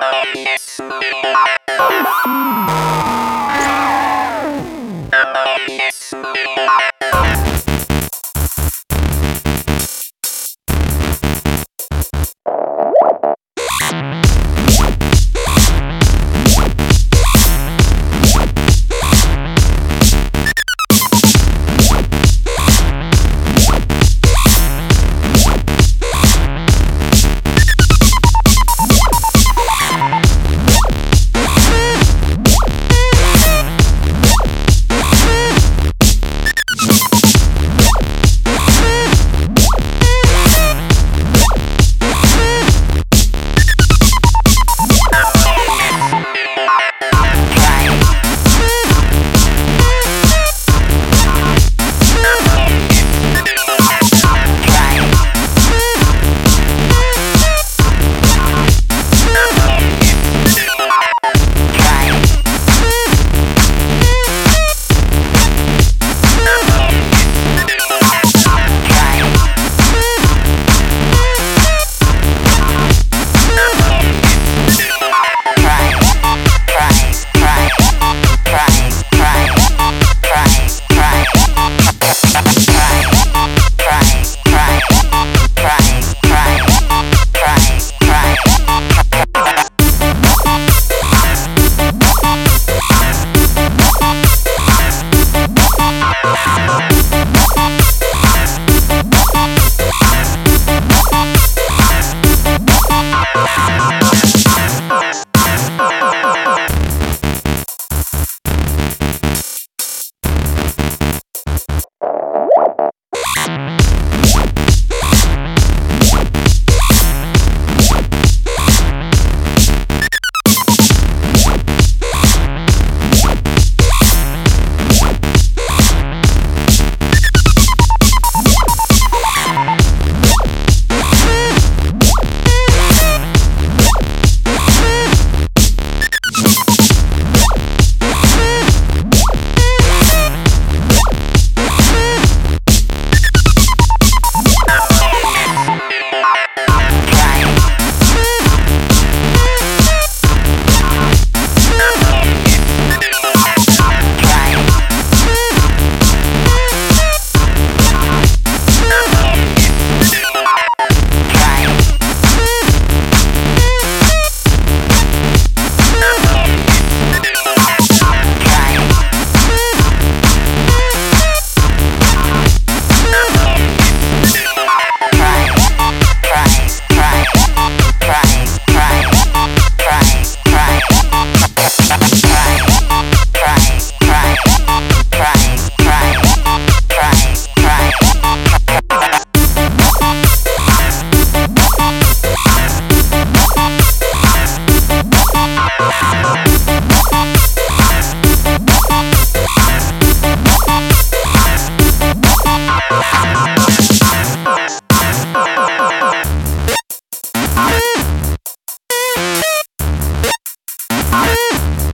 you Música